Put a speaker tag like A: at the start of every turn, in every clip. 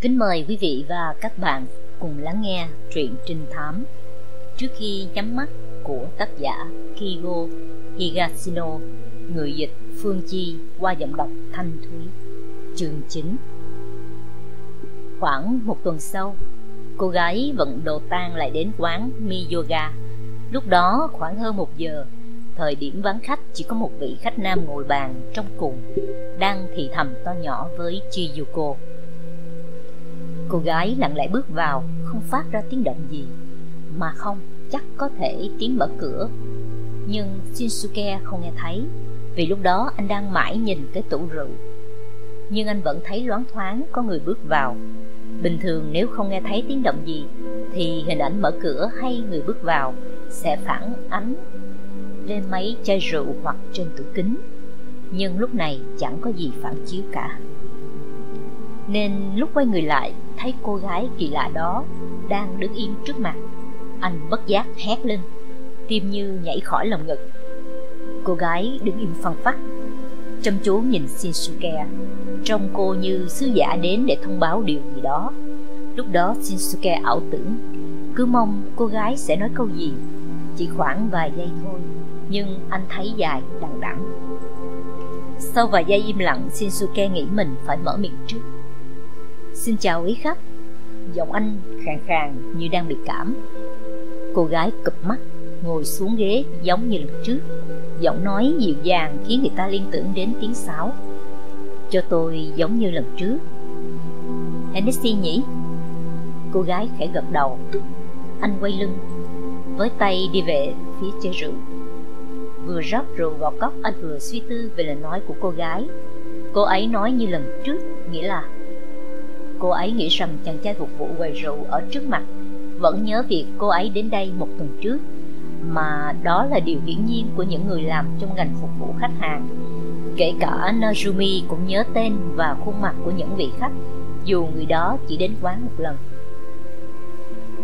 A: Kính mời quý vị và các bạn cùng lắng nghe truyện trinh thám Trước khi nhắm mắt của tác giả Kigo Higashino, Người dịch Phương Chi qua giọng đọc Thanh Thúy, Chương 9 Khoảng một tuần sau, Cô gái vận đồ tan lại đến quán Mi Yoga Lúc đó khoảng hơn một giờ, Thời điểm vắng khách chỉ có một vị khách nam ngồi bàn trong cùng, Đang thì thầm to nhỏ với Chiyuko. Cô gái lặng lẽ bước vào, Không phát ra tiếng động gì. Mà không, chắc có thể tiếng mở cửa. Nhưng Shinsuke không nghe thấy, Vì lúc đó anh đang mãi nhìn cái tủ rượu. Nhưng anh vẫn thấy loáng thoáng có người bước vào. Bình thường nếu không nghe thấy tiếng động gì, Thì hình ảnh mở cửa hay người bước vào Sẽ phản ánh lên mấy chai rượu hoặc trên tủ kính. Nhưng lúc này chẳng có gì phản chiếu cả. Nên lúc quay người lại, thấy cô gái kỳ lạ đó đang đứng yên trước mặt. Anh bất giác hét lên, tim như nhảy khỏi lồng ngực. Cô gái đứng im phăng phắc, chăm chú nhìn shinsuke. Trông cô như sứ giả đến để thông báo điều gì đó. Lúc đó shinsuke ảo tưởng, cứ mong cô gái sẽ nói câu gì. Chỉ khoảng vài giây thôi, nhưng anh thấy dài, đằng đẵng. Sau vài giây im lặng, shinsuke nghĩ mình phải mở miệng trước. Xin chào quý khách. Giọng anh khàn khàn như đang bị cảm. Cô gái cụp mắt, Ngồi xuống ghế giống như lần trước. Giọng nói dịu dàng khiến người ta liên tưởng đến tiếng sáo. Cho tôi giống như lần trước. Hennessy nhỉ? Cô gái khẽ gật đầu. Anh quay lưng, Với tay đi về phía chai rượu. Vừa rót rượu vào cốc, Anh vừa suy tư về lời nói của cô gái. Cô ấy nói như lần trước, Nghĩa là Cô ấy nghĩ rằng chàng trai phục vụ quầy rượu ở trước mặt Vẫn nhớ việc cô ấy đến đây một tuần trước, Mà đó là điều hiển nhiên của những người làm trong ngành phục vụ khách hàng. Kể cả Najumi cũng nhớ tên và khuôn mặt của những vị khách, Dù người đó chỉ đến quán một lần.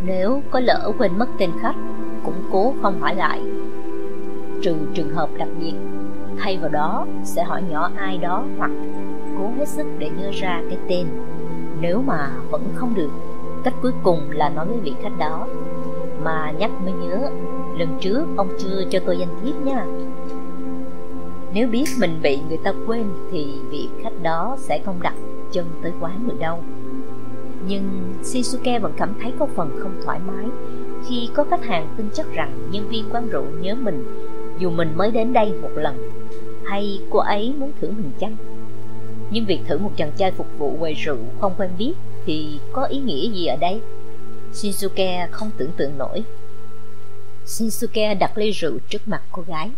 A: Nếu có lỡ quên mất tên khách, Cũng cố không hỏi lại. Trừ trường hợp đặc biệt, Thay vào đó sẽ hỏi nhỏ ai đó hoặc cố hết sức để nhớ ra cái tên nếu mà vẫn không được, Cách cuối cùng là nói với vị khách đó, Mà nhắc mới nhớ, Lần trước ông chưa cho tôi danh thiếp nha. Nếu biết mình bị người ta quên Thì vị khách đó sẽ không đặt chân tới quán nữa đâu. Nhưng Shinsuke vẫn cảm thấy có phần không thoải mái Khi có khách hàng tin chắc rằng nhân viên quán rượu nhớ mình Dù mình mới đến đây một lần. Hay cô ấy muốn thưởng mình chăng? Nhưng việc thử một chàng trai phục vụ quầy rượu không quen biết thì có ý nghĩa gì ở đây? Shinsuke không tưởng tượng nổi. Shinsuke đặt ly rượu trước mặt cô gái.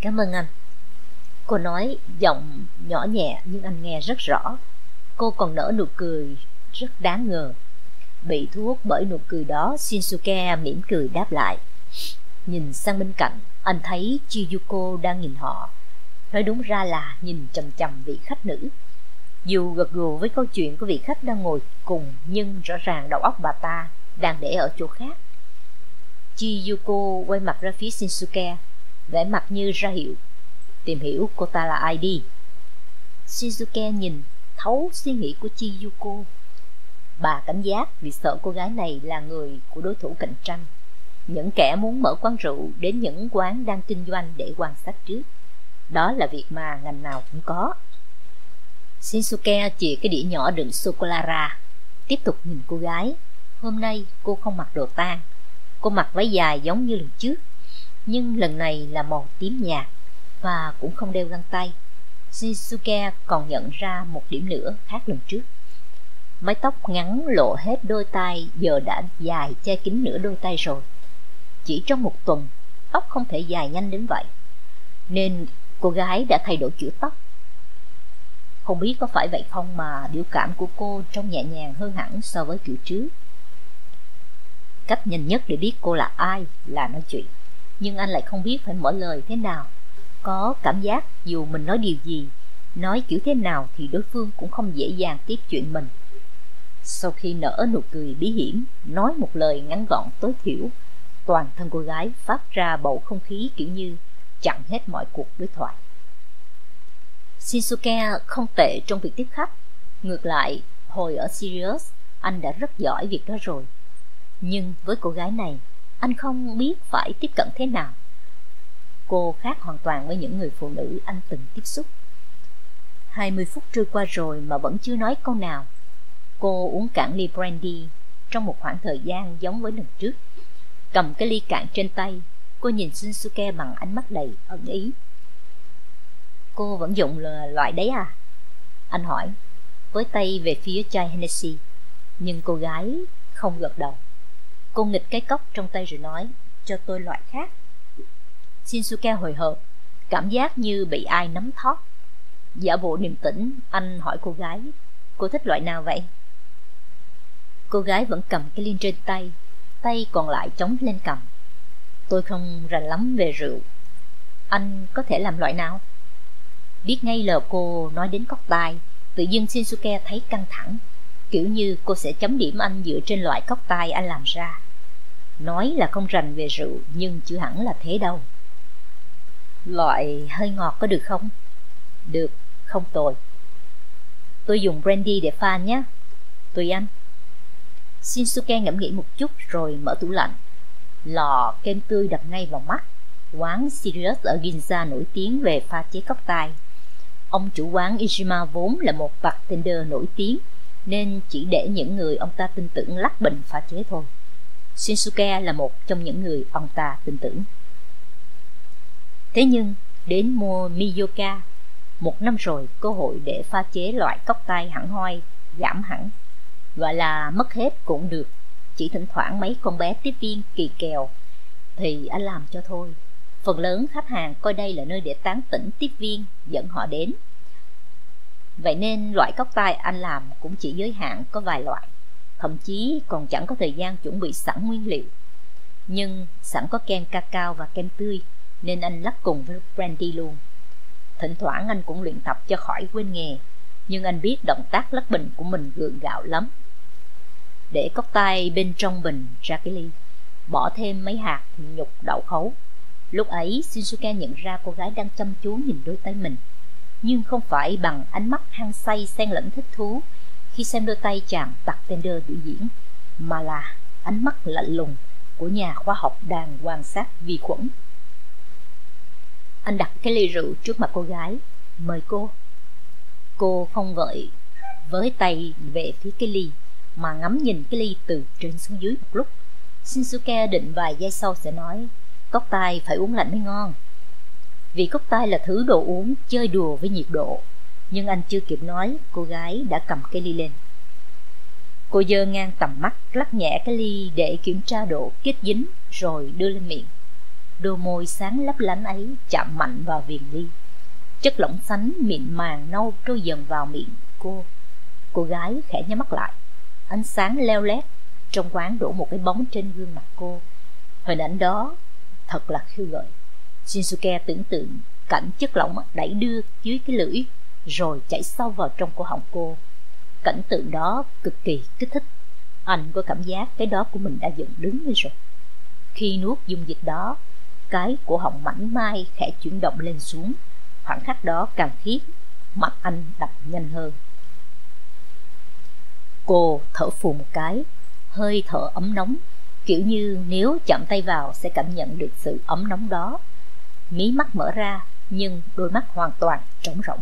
A: Cảm ơn anh. Cô nói giọng nhỏ nhẹ nhưng anh nghe rất rõ. Cô còn nở nụ cười rất đáng ngờ. Bị thu hút bởi nụ cười đó, Shinsuke mỉm cười đáp lại. Nhìn sang bên cạnh, anh thấy Chiyuko đang nhìn họ Nói đúng ra là nhìn chầm chầm vị khách nữ. Dù gật gù với câu chuyện của vị khách đang ngồi cùng, Nhưng rõ ràng đầu óc bà ta đang để ở chỗ khác. Chiyuko quay mặt ra phía Shinsuke, vẻ mặt như ra hiệu, Tìm hiểu cô ta là ai đi. Shinsuke nhìn thấu suy nghĩ của Chiyuko. Bà cảnh giác vì sợ cô gái này là người của đối thủ cạnh tranh. Những kẻ muốn mở quán rượu đến những quán đang kinh doanh để quan sát trước đó là việc mà ngành nào cũng có. Shinsuke chỉ cái đĩa nhỏ đựng sô-cô-la ra. Tiếp tục nhìn cô gái. Hôm nay cô không mặc đồ tang. Cô mặc váy dài giống như lần trước. Nhưng lần này là màu tím nhạt Và cũng không đeo găng tay. Shinsuke còn nhận ra một điểm nữa khác lần trước. Mái tóc ngắn lộ hết đôi tay Giờ đã dài che kín nửa đôi tay rồi. Chỉ trong một tuần, Tóc không thể dài nhanh đến vậy. Nên cô gái đã thay đổi kiểu tóc. Không biết có phải vậy không mà biểu cảm của cô trông nhẹ nhàng hơn hẳn so với kiểu trước. Cách nhanh nhất để biết cô là ai là nói chuyện, nhưng anh lại không biết phải mở lời thế nào. Có cảm giác dù mình nói điều gì, nói kiểu thế nào thì đối phương cũng không dễ dàng tiếp chuyện mình. Sau khi nở nụ cười bí hiểm, nói một lời ngắn gọn, tối thiểu, toàn thân cô gái phát ra bầu không khí kiểu như chặn hết mọi cuộc đối thoại. Shinsuke không tệ trong việc tiếp khách, ngược lại, Hồi ở Sirius, anh đã rất giỏi việc đó rồi. Nhưng với cô gái này, anh không biết phải tiếp cận thế nào. Cô khác hoàn toàn với những người phụ nữ anh từng tiếp xúc. 20 phút trôi qua rồi mà vẫn chưa nói câu nào. Cô uống cạn ly brandy trong một khoảng thời gian giống với lần trước. Cầm cái ly cạn trên tay, cô nhìn Shinsuke bằng ánh mắt đầy ẩn ý. Cô vẫn dùng loại đấy à? Anh hỏi, với tay về phía chai Hennessy. Nhưng cô gái không gật đầu. Cô nghịch cái cốc trong tay rồi nói, cho tôi loại khác. Shinsuke hồi hộp, cảm giác như bị ai nắm thót Giả bộ điềm tĩnh, anh hỏi cô gái, cô thích loại nào vậy? Cô gái vẫn cầm cái ly trên tay, tay còn lại chống lên cầm. Tôi không rành lắm về rượu. Anh có thể làm loại nào? Biết ngay lờ cô nói đến cốc tai, tự dưng Shinsuke thấy căng thẳng, kiểu như cô sẽ chấm điểm anh dựa trên loại cốc tai anh làm ra. Nói là không rành về rượu, nhưng chưa hẳn là thế đâu. Loại hơi ngọt có được không? Được, không tồi. Tôi dùng brandy để pha nhé. Tùy anh. Shinsuke ngẫm nghĩ một chút rồi mở tủ lạnh. Lò kem tươi đập ngay vào mắt. Quán Sirius ở Ginza nổi tiếng về pha chế cốc tai. Ông chủ quán Ishima vốn là một bartender nổi tiếng, nên chỉ để những người ông ta tin tưởng lắc bình pha chế thôi. Shinsuke là một trong những người ông ta tin tưởng. Thế nhưng, đến mua Miyoka, một năm rồi cơ hội để pha chế loại cốc tay hẳn hoi giảm hẳn. Gọi là mất hết cũng được, chỉ thỉnh thoảng mấy con bé tiếp viên kỳ kèo thì anh làm cho thôi. Phần lớn khách hàng coi đây là nơi để tán tỉnh tiếp viên dẫn họ đến. Vậy nên loại cốc tai anh làm cũng chỉ giới hạn có vài loại, thậm chí còn chẳng có thời gian chuẩn bị sẵn nguyên liệu. Nhưng sẵn có kem cacao và kem tươi nên anh lắp cùng với brandy luôn. Thỉnh thoảng anh cũng luyện tập cho khỏi quên nghề, nhưng anh biết động tác lắc bình của mình gượng gạo lắm. Để cốc tay bên trong bình ra cái ly, bỏ thêm mấy hạt nhục đậu khấu. Lúc ấy Shinsuke nhận ra cô gái đang chăm chú nhìn đôi tay mình. Nhưng không phải bằng ánh mắt hăng say xen lẫn thích thú Khi xem đôi tay chàng bartender biểu diễn Mà là ánh mắt lạnh lùng của nhà khoa học đang quan sát vi khuẩn. Anh đặt cái ly rượu trước mặt cô gái Mời cô. Cô không vội với tay về phía cái ly. Mà ngắm nhìn cái ly từ trên xuống dưới một lúc. Shinsuke định vài giây sau sẽ nói, Cốc tai phải uống lạnh mới ngon. Vì cốc tai là thứ đồ uống chơi đùa với nhiệt độ, Nhưng anh chưa kịp nói, Cô gái đã cầm cái ly lên. Cô dơ ngang tầm mắt, Lắc nhẹ cái ly để kiểm tra độ kết dính Rồi đưa lên miệng. Đôi môi sáng lấp lánh ấy Chạm mạnh vào viền ly. Chất lỏng sánh mịn màng nâu trôi dần vào miệng cô. Cô gái khẽ nhắm mắt lại. Ánh sáng leo lét Trong quán đổ một cái bóng trên gương mặt cô Hình ảnh đó thật là khiêu gợi. Shinsuke tưởng tượng cảnh chất lỏng đẩy đưa dưới cái lưỡi rồi chảy sâu vào trong cổ họng cô. Cảnh tượng đó cực kỳ kích thích. Anh có cảm giác cái đó của mình đã dựng đứng lên rồi. Khi nuốt dung dịch đó, cái cổ họng mảnh mai khẽ chuyển động lên xuống. Khoảng khắc đó càng thiết, mặt anh đập nhanh hơn. Cô thở phù một cái, hơi thở ấm nóng kiểu như nếu chạm tay vào sẽ cảm nhận được sự ấm nóng đó. Mí mắt mở ra, nhưng đôi mắt hoàn toàn trống rỗng.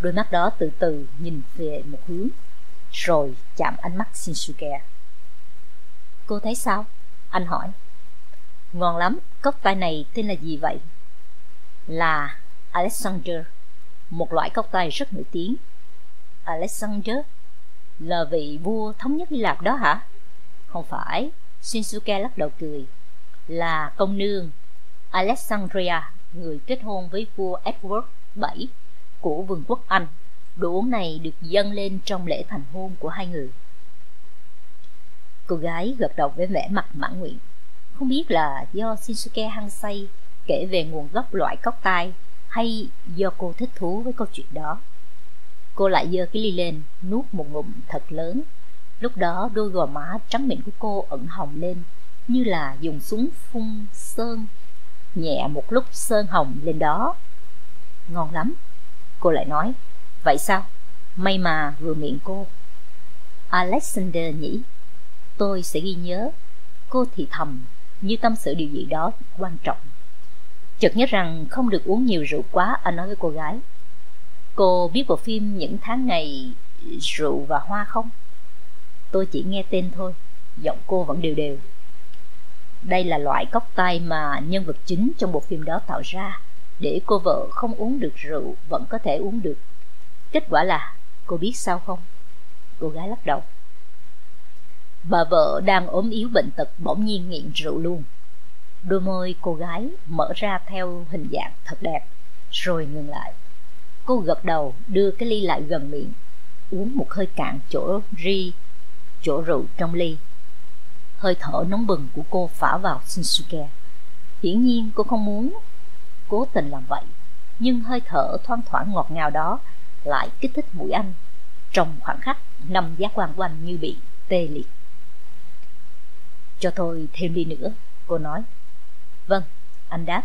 A: Đôi mắt đó từ từ nhìn về một hướng, rồi chạm ánh mắt Shinsuke. Cô thấy sao? Anh hỏi. Ngon lắm, cốc tay này tên là gì vậy? Là Alexander, một loại cốc tay rất nổi tiếng. Alexander là vị vua thống nhất Hy Lạp đó hả? Không phải, Shinsuke lắc đầu cười. Là công nương Alexandria Người kết hôn với vua Edward VII Của vương quốc Anh. Đồ uống này được dâng lên trong lễ thành hôn của hai người. Cô gái gật đầu với vẻ mặt mãn nguyện. Không biết là do Shinsuke hăng say Kể về nguồn gốc loại cốc tai Hay do cô thích thú với câu chuyện đó. Cô lại giơ cái ly lên Nuốt một ngụm thật lớn Lúc đó đôi gò má trắng mịn của cô ẩn hồng lên Như là dùng súng phun sơn Nhẹ một lúc sơn hồng lên đó Ngon lắm Cô lại nói Vậy sao? May mà vừa miệng cô Alexander nhỉ? Tôi sẽ ghi nhớ. Cô thì thầm, như tâm sự điều gì đó quan trọng. Chợt nhớ rằng không được uống nhiều rượu quá, anh nói với cô gái. Cô biết bộ phim những tháng ngày rượu và hoa không? Tôi chỉ nghe tên thôi, giọng cô vẫn đều đều. Đây là loại cốc tay mà nhân vật chính trong bộ phim đó tạo ra, để cô vợ không uống được rượu vẫn có thể uống được. Kết quả là, cô biết sao không? Cô gái lắc đầu. Bà vợ đang ốm yếu bệnh tật bỗng nhiên nghiện rượu luôn. Đôi môi cô gái mở ra theo hình dạng thật đẹp, rồi ngừng lại. Cô gật đầu đưa cái ly lại gần miệng, uống một hơi cạn chỗ ri, chỗ rượu trong ly. Hơi thở nóng bừng của cô phả vào Shinsuke. Hiển nhiên cô không muốn cố tình làm vậy, nhưng hơi thở thoang thoảng ngọt ngào đó lại kích thích mũi anh. Trong khoảng khắc, năm giác quan của anh như bị tê liệt. Cho tôi thêm ly nữa, cô nói. Vâng, anh đáp.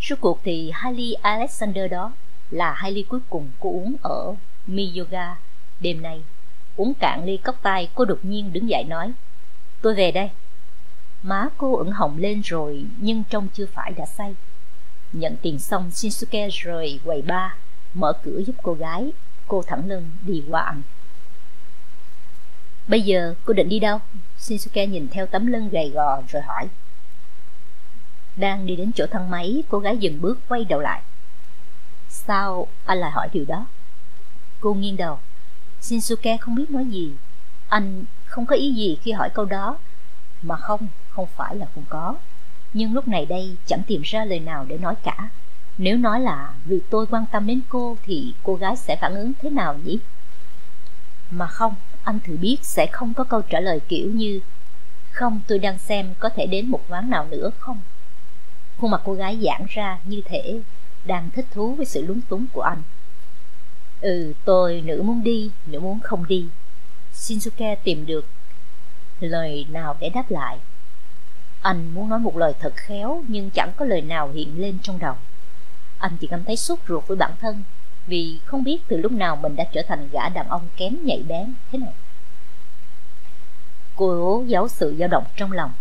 A: Suốt cuộc thì hai ly Alexander đó là hai ly cuối cùng cô uống ở Miyoga đêm nay. Uống cạn ly cốc tay, cô đột nhiên đứng dậy nói. Tôi về đây. Má cô ửng hồng lên rồi nhưng trông chưa phải đã say. Nhận tiền xong Shinsuke rời quầy ba, mở cửa giúp cô gái. Cô thẳng lưng đi qua ăn. Bây giờ cô định đi đâu? Shinsuke nhìn theo tấm lưng gầy gò rồi hỏi. Đang đi đến chỗ thang máy, cô gái dừng bước quay đầu lại. Sao anh lại hỏi điều đó? Cô nghiêng đầu. Shinsuke không biết nói gì. Anh không có ý gì khi hỏi câu đó. Mà không, không phải là không có. Nhưng lúc này đây chẳng tìm ra lời nào để nói cả. Nếu nói là vì tôi quan tâm đến cô thì cô gái sẽ phản ứng thế nào nhỉ? Mà không, anh thử biết sẽ không có câu trả lời kiểu như Không, tôi đang xem có thể đến một quán nào nữa không? Khuôn mặt cô gái giãn ra như thể đang thích thú với sự lúng túng của anh. Ừ, tôi nữ muốn đi, nữ muốn không đi. Shinsuke tìm được lời nào để đáp lại. Anh muốn nói một lời thật khéo nhưng chẳng có lời nào hiện lên trong đầu. Anh chỉ cảm thấy sốt ruột với bản thân vì không biết từ lúc nào mình đã trở thành gã đàn ông kém nhạy bén thế này. Cô giấu sự dao động trong lòng.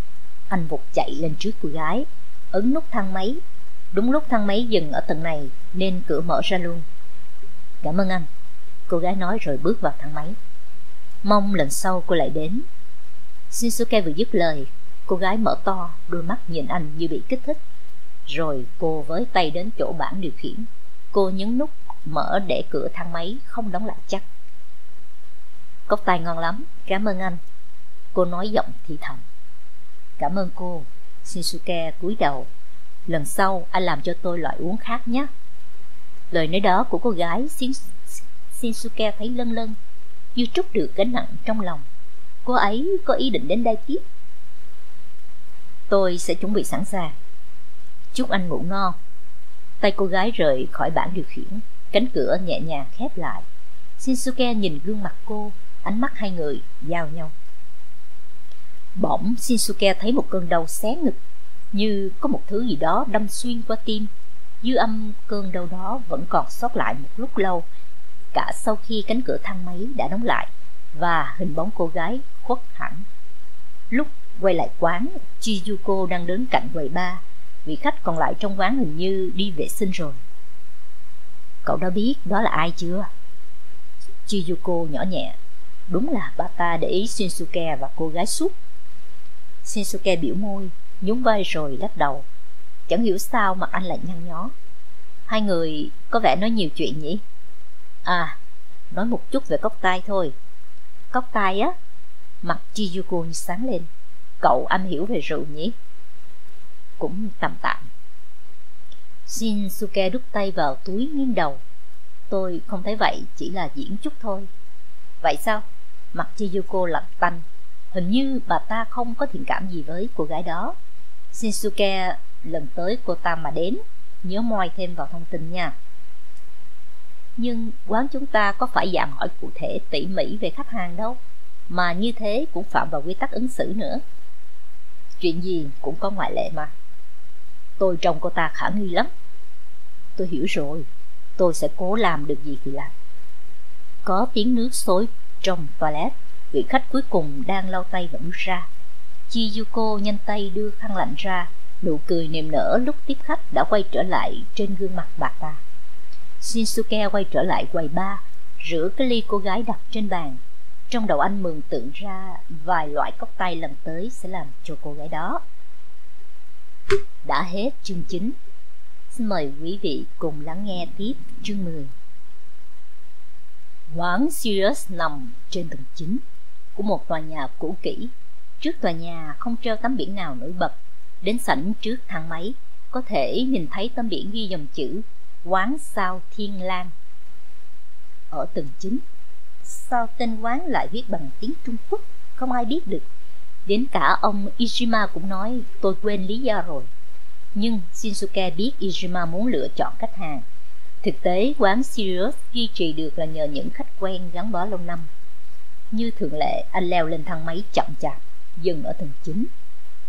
A: Anh vụt chạy lên trước cô gái, ấn nút thang máy. Đúng lúc thang máy dừng ở tầng này nên cửa mở ra luôn. Cảm ơn anh, cô gái nói rồi bước vào thang máy. Mong lần sau cô lại đến. Shinsuke vừa dứt lời, cô gái mở to, đôi mắt nhìn anh như bị kích thích. Rồi cô với tay đến chỗ bảng điều khiển. Cô nhấn nút mở để cửa thang máy không đóng lại chắc. Cốc tay ngon lắm, cảm ơn anh. Cô nói giọng thì thầm. Cảm ơn cô. Shinsuke cúi đầu. Lần sau anh làm cho tôi loại uống khác nhé. Lời nói đó của cô gái Shinsuke thấy lân lân, như trút được gánh nặng trong lòng. Cô ấy có ý định đến đây tiếp. Tôi sẽ chuẩn bị sẵn sàng. Chúc anh ngủ ngon. Tay cô gái rời khỏi bảng điều khiển, cánh cửa nhẹ nhàng khép lại. Shinsuke nhìn gương mặt cô, ánh mắt hai người giao nhau. Bỗng Shinsuke thấy một cơn đau xé ngực, như có một thứ gì đó đâm xuyên qua tim. Dư âm cơn đau đó vẫn còn sót lại một lúc lâu, cả sau khi cánh cửa thang máy đã đóng lại và hình bóng cô gái khuất hẳn. Lúc quay lại quán, Chizuko đang đứng cạnh quầy ba, vị khách còn lại trong quán hình như đi vệ sinh rồi. Cậu đã biết đó là ai chưa? Chizuko nhỏ nhẹ. Đúng là bà ta để ý Shinsuke và cô gái suốt. Shinsuke biểu môi, nhún vai rồi lắc đầu. Chẳng hiểu sao mà anh lại nhăn nhó. Hai người có vẻ nói nhiều chuyện nhỉ? À, nói một chút về cốc tai thôi. Cốc tai á? Mặt Chiyuko sáng lên. Cậu am hiểu về rượu nhỉ? Cũng tạm tạm. Shinsuke đút tay vào túi nghiêng đầu. Tôi không thấy vậy, chỉ là diễn chút thôi. Vậy sao? Mặt Chiyuko lạnh tanh. Hình như bà ta không có thiện cảm gì với cô gái đó. Shinsuke lần tới cô ta mà đến, nhớ moi thêm vào thông tin nha. Nhưng quán chúng ta có phải dạng hỏi cụ thể tỉ mỉ về khách hàng đâu, mà như thế cũng phạm vào quy tắc ứng xử nữa. Chuyện gì cũng có ngoại lệ mà. Tôi trông cô ta khả nghi lắm. Tôi hiểu rồi, tôi sẽ cố làm được gì thì làm. Có tiếng nước xối trong toilet, vị khách cuối cùng đang lau tay và bước ra. Chiyuko nhanh tay đưa khăn lạnh ra, nụ cười niềm nở lúc tiếp khách đã quay trở lại trên gương mặt bà ta. Shinsuke quay trở lại quầy ba, rửa cái ly cô gái đặt trên bàn. Trong đầu anh mường tượng ra vài loại cốc tay lần tới sẽ làm cho cô gái đó. Đã hết chương 9. Xin mời quý vị cùng lắng nghe tiếp chương 10. Quán Sirius nằm trên tầng 9 của một tòa nhà cũ kỹ. Trước tòa nhà không treo tấm biển nào nổi bật. Đến sảnh trước thang máy, có thể nhìn thấy tấm biển ghi dòng chữ Quán Sao Thiên Lang. Ở tầng 9, sao tên quán lại viết bằng tiếng Trung Quốc, không ai biết được. Đến cả ông Ishima cũng nói tôi quên lý do rồi. Nhưng Shinsuke biết Ishima muốn lựa chọn khách hàng Thực tế, quán Sirius duy trì được là nhờ những khách quen gắn bó lâu năm. Như thường lệ, anh leo lên thang máy chậm chạp, dừng ở tầng 9.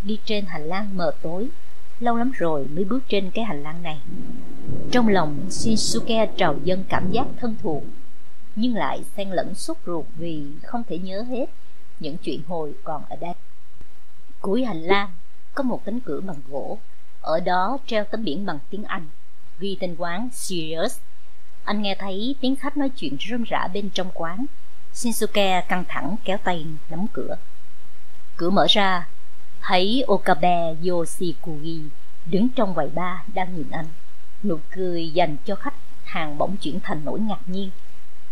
A: Đi trên hành lang mờ tối, lâu lắm rồi mới bước trên cái hành lang này. Trong lòng, Shinsuke trào dâng cảm giác thân thuộc, nhưng lại xen lẫn sốt ruột vì không thể nhớ hết những chuyện hồi còn ở đây. Cuối hành lang, có một cánh cửa bằng gỗ, ở đó treo tấm biển bằng tiếng Anh ghi tên quán Sirius. Anh nghe thấy tiếng khách nói chuyện rôm rã bên trong quán. Shinsuke căng thẳng kéo tay nắm cửa. Cửa mở ra, thấy Okabe Yoshikugi đứng trong quầy ba đang nhìn anh. Nụ cười dành cho khách hàng bỗng chuyển thành nỗi ngạc nhiên.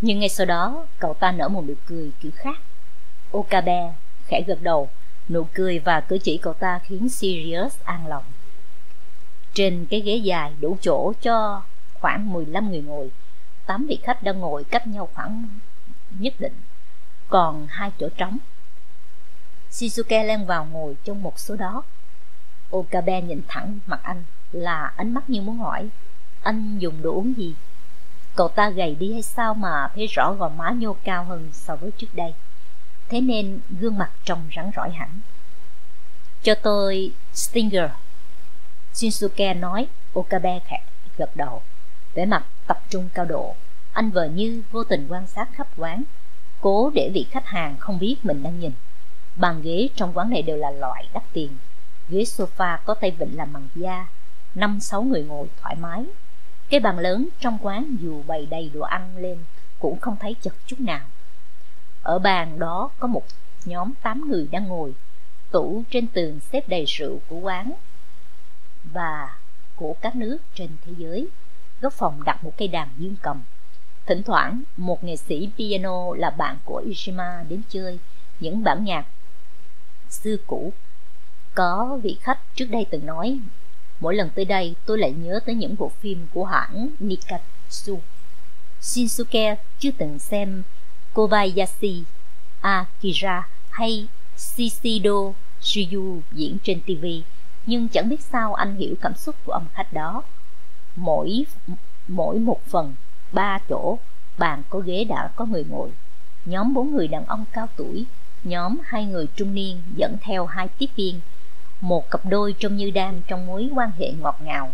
A: Nhưng ngay sau đó, cậu ta nở một nụ cười kiểu khác. Okabe khẽ gật đầu, nụ cười và cử chỉ cậu ta khiến Sirius an lòng. Trên cái ghế dài đủ chỗ cho khoảng 15 người ngồi, 8 vị khách đang ngồi cách nhau khoảng nhất định, còn hai chỗ trống. Shizuke len vào ngồi trong một số đó. Okabe nhìn thẳng mặt anh là ánh mắt như muốn hỏi, anh dùng đồ uống gì? Cậu ta gầy đi hay sao mà thấy rõ gò má nhô cao hơn so với trước đây. Thế nên gương mặt trông rắn rỏi hẳn. Cho tôi Stinger Shinsuke nói, Okabe khẽ gật đầu. Vẻ mặt tập trung cao độ, anh vờ như vô tình quan sát khắp quán, cố để vị khách hàng không biết mình đang nhìn. Bàn ghế trong quán này đều là loại đắt tiền. Ghế sofa có tay vịn làm bằng da, năm sáu người ngồi thoải mái. Cái bàn lớn trong quán dù bày đầy đồ ăn lên cũng không thấy chật chút nào. Ở bàn đó có một nhóm tám người đang ngồi, tủ trên tường xếp đầy rượu của quán và của các nước trên thế giới. Góc phòng đặt một cây đàn dương cầm. Thỉnh thoảng, một nghệ sĩ piano là bạn của Ishima đến chơi những bản nhạc xưa cũ. Có vị khách trước đây từng nói, mỗi lần tới đây tôi lại nhớ tới những bộ phim của hãng Nikatsu. Shinsuke chưa từng xem Kobayashi, Akira hay Shishido Shiyu diễn trên TV nhưng chẳng biết sao anh hiểu cảm xúc của ông khách đó. Mỗi mỗi một phần, ba chỗ, bàn có ghế đã có người ngồi. Nhóm bốn người đàn ông cao tuổi, nhóm hai người trung niên dẫn theo hai tiếp viên, một cặp đôi trông như đang trong mối quan hệ ngọt ngào.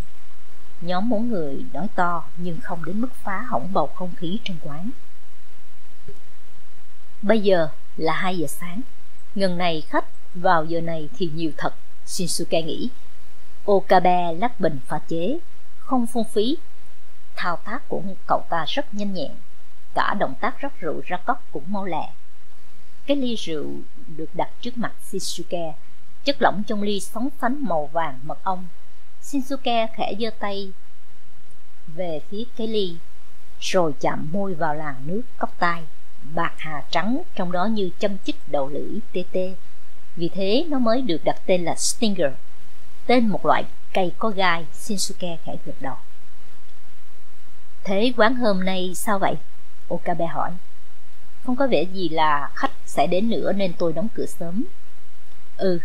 A: Nhóm bốn người nói to nhưng không đến mức phá hỏng bầu không khí trong quán. Bây giờ là hai giờ sáng, ngần này khách vào giờ này thì nhiều thật Shinsuke nghĩ. Okabe lắc bình pha chế, không phung phí. Thao tác của cậu ta rất nhanh nhẹn, cả động tác rắc rượu ra cốc cũng mau lẹ. Cái ly rượu được đặt trước mặt Shinsuke, chất lỏng trong ly sóng sánh màu vàng mật ong. Shinsuke khẽ giơ tay về phía cái ly, rồi chạm môi vào làn nước cốc tai, bạc hà trắng trong đó như châm chích đầu lưỡi tê tê vì thế nó mới được đặt tên là Stinger, tên một loại cây có gai, Shinsuke khẽ gật đầu. Thế quán hôm nay sao vậy? Okabe hỏi. Không có vẻ gì là khách sẽ đến nữa nên tôi đóng cửa sớm. Ừ,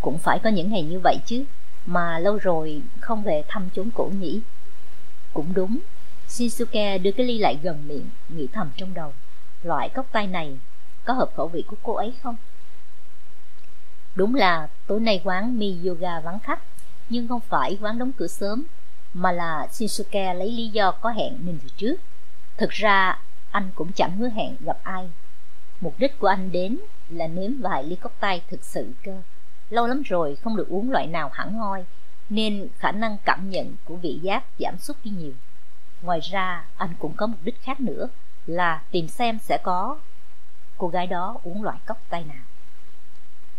A: cũng phải có những ngày như vậy chứ, mà lâu rồi không về thăm chốn cũ nhỉ. Cũng đúng, Shinsuke đưa cái ly lại gần miệng, nghĩ thầm trong đầu. Loại cốc tay này có hợp khẩu vị của cô ấy không? Đúng là tối nay quán Mi Yoga vắng khách, nhưng không phải quán đóng cửa sớm, mà là Shinsuke lấy lý do có hẹn nên từ trước. Thực ra anh cũng chẳng hứa hẹn gặp ai. Mục đích của anh đến là nếm vài ly cốc tay thực sự cơ. Lâu lắm rồi không được uống loại nào hẳn hoi, nên khả năng cảm nhận của vị giác giảm sút đi nhiều. Ngoài ra, anh cũng có mục đích khác nữa là tìm xem sẽ có cô gái đó uống loại cốc tay nào.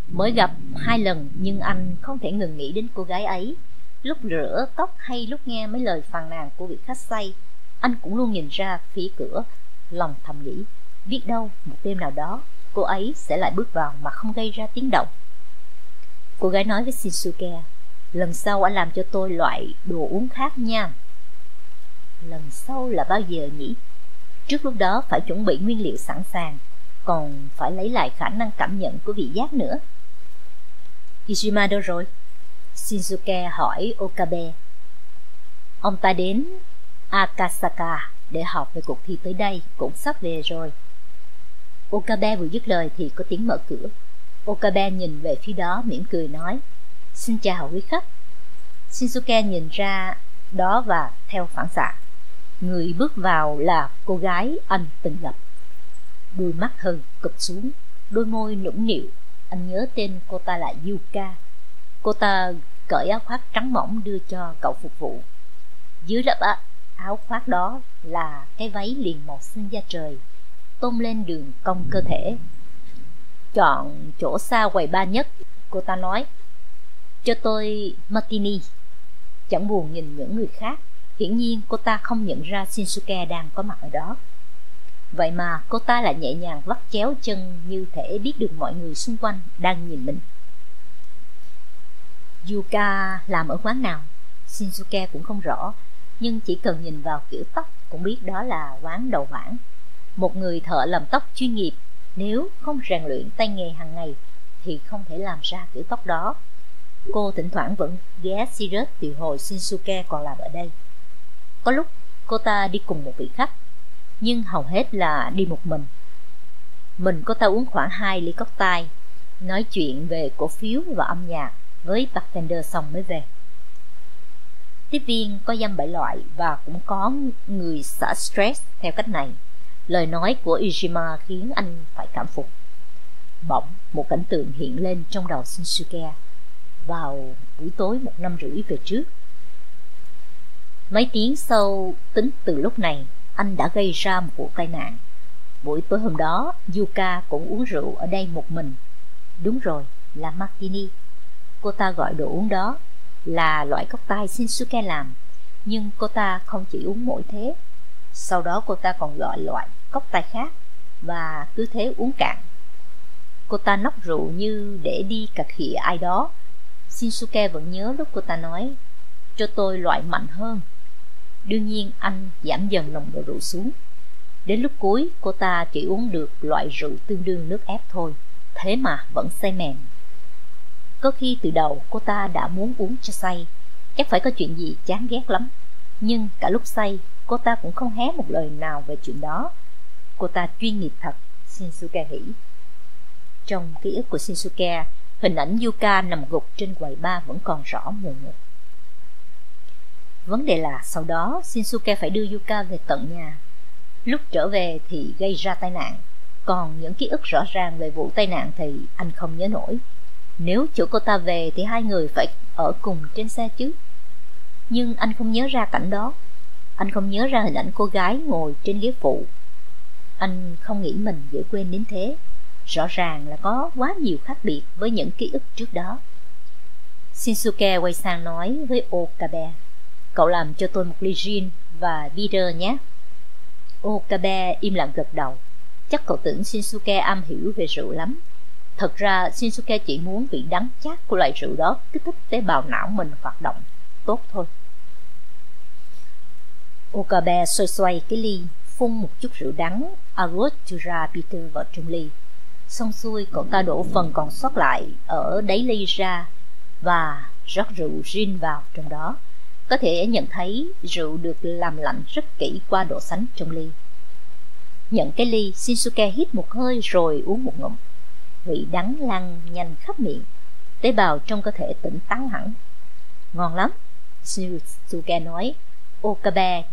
A: Mới gặp hai lần nhưng anh không thể ngừng nghĩ đến cô gái ấy. Lúc rửa tóc hay lúc nghe mấy lời phàn nàn của vị khách say, anh cũng luôn nhìn ra phía cửa, lòng thầm nghĩ, biết đâu một đêm nào đó cô ấy sẽ lại bước vào mà không gây ra tiếng động. Cô gái nói với Shinsuke, lần sau anh làm cho tôi loại đồ uống khác nha. Lần sau là bao giờ nhỉ? Trước lúc đó phải chuẩn bị nguyên liệu sẵn sàng, còn phải lấy lại khả năng cảm nhận của vị giác nữa. Ishima đâu rồi? Shinsuke hỏi Okabe. Ông ta đến Akasaka để họp về cuộc thi tới đây, cũng sắp về rồi. Okabe vừa dứt lời thì có tiếng mở cửa. Okabe nhìn về phía đó mỉm cười nói Xin chào quý khách. Shinsuke nhìn ra đó và theo phản xạ. Người bước vào là cô gái anh từng gặp. Đôi mắt hơi cụp xuống Đôi môi nũng nịu. Anh nhớ tên cô ta là Yuka. Cô ta cởi áo khoác trắng mỏng đưa cho cậu phục vụ. Dưới lớp áo khoác đó là cái váy liền màu xanh da trời Tôn lên đường cong cơ thể. Chọn chỗ xa quầy ba nhất, Cô ta nói. Cho tôi martini. Chẳng buồn nhìn những người khác, Hiển nhiên cô ta không nhận ra Shinsuke đang có mặt ở đó. Vậy mà cô ta lại nhẹ nhàng vắt chéo chân Như thể biết được mọi người xung quanh đang nhìn mình. Yuka làm ở quán nào? Shinsuke cũng không rõ. Nhưng chỉ cần nhìn vào kiểu tóc Cũng biết đó là quán đầu bảng. Một người thợ làm tóc chuyên nghiệp, Nếu không rèn luyện tay nghề hàng ngày Thì không thể làm ra kiểu tóc đó. Cô thỉnh thoảng vẫn ghé Sirius từ hồi Shinsuke còn làm ở đây. Có lúc cô ta đi cùng một vị khách, Nhưng hầu hết là đi một mình. Mình cô ta uống khoảng hai ly cốc tai, Nói chuyện về cổ phiếu và âm nhạc Với bartender xong mới về. Tiếp viên có dăm bảy loại Và cũng có người xả stress theo cách này. Lời nói của Ijima khiến anh phải cảm phục. Bỗng một cảnh tượng hiện lên trong đầu Shinsuke Vào buổi tối một năm rưỡi về trước. Mấy tiếng sau tính từ lúc này, Anh đã gây ra một vụ tai nạn. Buổi tối hôm đó, Yuka cũng uống rượu ở đây một mình. Đúng rồi, là martini Cô ta gọi đồ uống đó. Là loại cốc tai Shinsuke làm. Nhưng cô ta không chỉ uống mỗi thế. Sau đó cô ta còn gọi loại cốc tai khác Và cứ thế uống cạn. Cô ta nốc rượu như để đi cà khịa ai đó. Shinsuke vẫn nhớ lúc cô ta nói, Cho tôi loại mạnh hơn. Đương nhiên, anh giảm dần nồng độ rượu xuống. Đến lúc cuối, cô ta chỉ uống được loại rượu tương đương nước ép thôi. Thế mà vẫn say mềm. Có khi từ đầu cô ta đã muốn uống cho say. Chắc phải có chuyện gì chán ghét lắm. Nhưng cả lúc say cô ta cũng không hé một lời nào về chuyện đó. Cô ta chuyên nghiệp thật Shinsuke nghĩ. Trong ký ức của Shinsuke Hình ảnh Yuka nằm gục trên quầy ba vẫn còn rõ mồn một Vấn đề là sau đó Shinsuke phải đưa Yuka về tận nhà. Lúc trở về thì gây ra tai nạn, còn những ký ức rõ ràng về vụ tai nạn thì anh không nhớ nổi. Nếu chủ cô ta về thì hai người phải ở cùng trên xe chứ. Nhưng anh không nhớ ra cảnh đó. Anh không nhớ ra hình ảnh cô gái ngồi trên ghế phụ. Anh không nghĩ mình dễ quên đến thế. Rõ ràng là có quá nhiều khác biệt với những ký ức trước đó. Shinsuke quay sang nói với Okabe. Cậu làm cho tôi một ly gin và bitter nhé. Okabe im lặng gật đầu. Chắc cậu tưởng Shinsuke am hiểu về rượu lắm. Thật ra Shinsuke chỉ muốn vị đắng chát của loại rượu đó kích thích tế bào não mình hoạt động tốt thôi. Okabe xoay xoay cái ly, phun một chút rượu đắng Arotura peter vào trong ly. Xong xuôi cậu ta đổ phần còn sót lại ở đáy ly ra và rót rượu gin vào trong đó. Có thể nhận thấy rượu được làm lạnh rất kỹ qua độ sánh trong ly. Nhận cái ly, Shinsuke hít một hơi rồi uống một ngụm. Vị đắng lăn nhanh khắp miệng, tế bào trong cơ thể tỉnh táo hẳn. Ngon lắm, Shinsuke nói. Okabe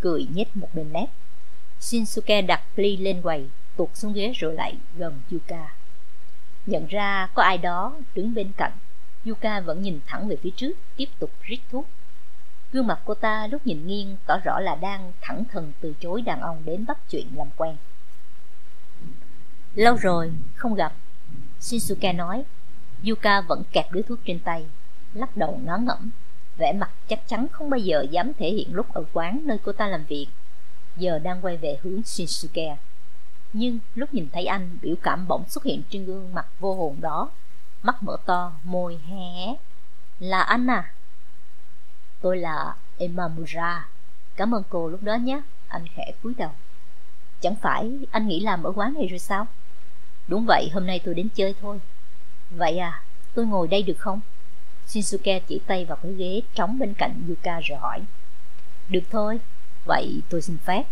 A: cười nhếch một bên mép. Shinsuke đặt ly lên quầy, tuột xuống ghế rồi lại gần Yuka. Nhận ra có ai đó đứng bên cạnh, Yuka vẫn nhìn thẳng về phía trước, tiếp tục rít thuốc. Gương mặt cô ta lúc nhìn nghiêng tỏ rõ là đang thẳng thừng từ chối đàn ông đến bắt chuyện làm quen. Lâu rồi, không gặp. Shinsuke nói. Yuka vẫn kẹp đứa thuốc trên tay, lắc đầu ngó ngẩm. Vẻ mặt chắc chắn không bao giờ dám thể hiện lúc ở quán nơi cô ta làm việc. Giờ đang quay về hướng Shinsuke. Nhưng lúc nhìn thấy anh, biểu cảm bỗng xuất hiện trên gương mặt vô hồn đó. Mắt mở to, môi hé. Là anh à? Tôi là Emamura. Cảm ơn cô lúc đó nhé. Anh khẽ cúi đầu. Chẳng phải anh nghĩ làm ở quán này rồi sao? Đúng vậy, hôm nay tôi đến chơi thôi. Vậy à, tôi ngồi đây được không? Shinsuke chỉ tay vào cái ghế trống bên cạnh Yuka rồi hỏi. Được thôi, vậy tôi xin phép.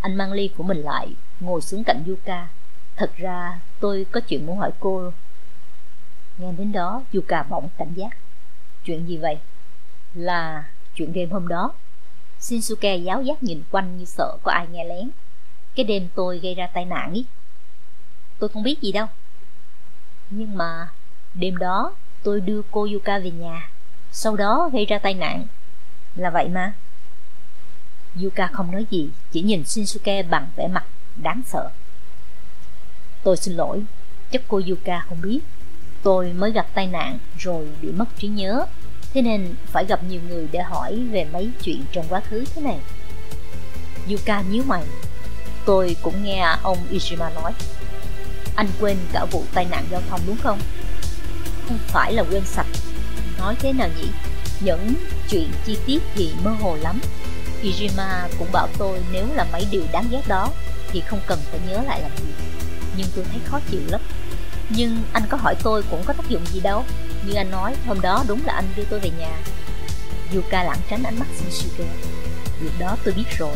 A: Anh mang ly của mình lại, ngồi xuống cạnh Yuka. Thật ra tôi có chuyện muốn hỏi cô. Nghe đến đó, Yuka bỗng cảnh giác. Chuyện gì vậy? Là chuyện game hôm đó. Shinsuke giáo giác nhìn quanh như sợ có ai nghe lén. Cái đêm tôi gây ra tai nạn ý. Tôi không biết gì đâu. Nhưng mà đêm đó tôi đưa cô Yuka về nhà, sau đó gây ra tai nạn. Là vậy mà. Yuka không nói gì, chỉ nhìn Shinsuke bằng vẻ mặt đáng sợ. Tôi xin lỗi, chắc cô Yuka không biết. Tôi mới gặp tai nạn rồi bị mất trí nhớ, thế nên phải gặp nhiều người để hỏi về mấy chuyện trong quá khứ thế này. Yuka nhíu mày. Tôi cũng nghe ông Ishima nói. Anh quên cả vụ tai nạn giao thông đúng không? Không phải là quên sạch. Nói thế nào nhỉ? Những chuyện chi tiết thì mơ hồ lắm Kirima cũng bảo tôi nếu là mấy điều đáng ghét đó thì không cần phải nhớ lại làm gì. Nhưng tôi thấy khó chịu lắm. Nhưng anh có hỏi tôi cũng có tác dụng gì đâu. Như anh nói, hôm đó đúng là anh đưa tôi về nhà. Yuka lảng tránh ánh mắt Shinsuke. Việc đó tôi biết rồi.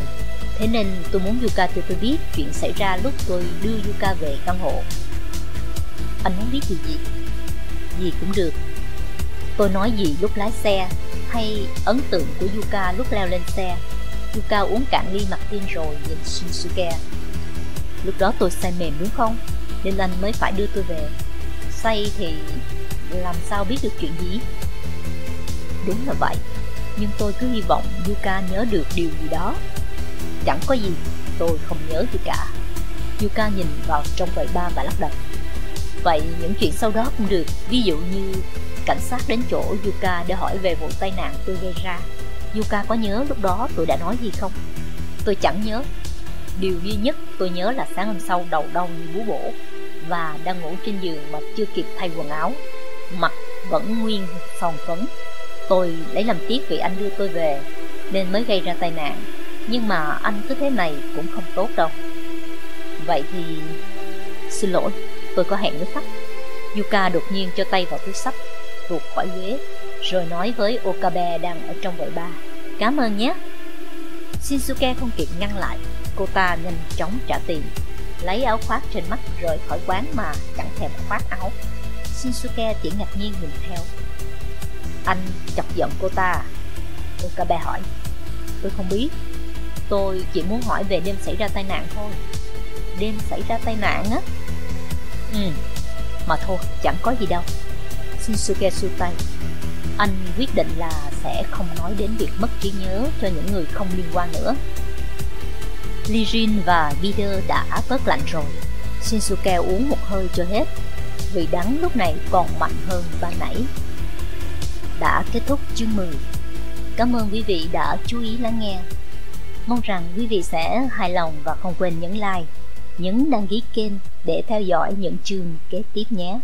A: Thế nên tôi muốn Yuka cho tôi biết chuyện xảy ra lúc tôi đưa Yuka về căn hộ. Anh muốn biết điều gì? Gì cũng được. Tôi nói gì lúc lái xe, hay ấn tượng của Yuka lúc leo lên xe Yuka uống cạn ly mặt tiên rồi nhìn Shinsuke Lúc đó tôi say mềm đúng không? Nên anh mới phải đưa tôi về Say thì làm sao biết được chuyện gì? Đúng là vậy Nhưng tôi cứ hy vọng Yuka nhớ được điều gì đó Chẳng có gì, Tôi không nhớ gì cả. Yuka nhìn vào trong quầy ba và lắc đầu. Vậy những chuyện sau đó cũng được. Ví dụ như cảnh sát đến chỗ Yuka để hỏi về vụ tai nạn tôi gây ra. Yuka có nhớ lúc đó tôi đã nói gì không? Tôi chẳng nhớ. Điều duy nhất tôi nhớ là sáng hôm sau đầu đau như bú bổ Và đang ngủ trên giường mà chưa kịp thay quần áo. Mặt vẫn nguyên son phấn. Tôi lấy làm tiếc vì anh đưa tôi về Nên mới gây ra tai nạn. Nhưng mà anh cứ thế này cũng không tốt đâu. Vậy thì... Xin lỗi, tôi có hẹn với khách. Yuka đột nhiên cho tay vào túi sách tuột khỏi ghế Rồi nói với Okabe đang ở trong vội ba. Cảm ơn nhé. Shinsuke không kịp ngăn lại Cô ta nhanh chóng trả tiền Lấy áo khoác trên mắt rời khỏi quán mà chẳng thèm khoác áo. Shinsuke chỉ ngạc nhiên nhìn theo. Anh chọc giận cô ta. Okabe hỏi Tôi không biết Tôi chỉ muốn hỏi về đêm xảy ra tai nạn thôi. Đêm xảy ra tai nạn á? Ừ Mà thôi, chẳng có gì đâu. Shinsuke Sutai Anh quyết định là sẽ không nói đến việc mất trí nhớ cho những người không liên quan nữa. Lijin và Peter đã bớt lạnh rồi. Shinsuke uống một hơi cho hết Vị đắng lúc này còn mạnh hơn ban nãy. Đã kết thúc chương 10 Cảm ơn quý vị đã chú ý lắng nghe. Mong rằng quý vị sẽ hài lòng và không quên nhấn like, Nhấn đăng ký kênh để theo dõi những chương kế tiếp nhé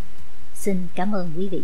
A: Xin cảm ơn quý vị.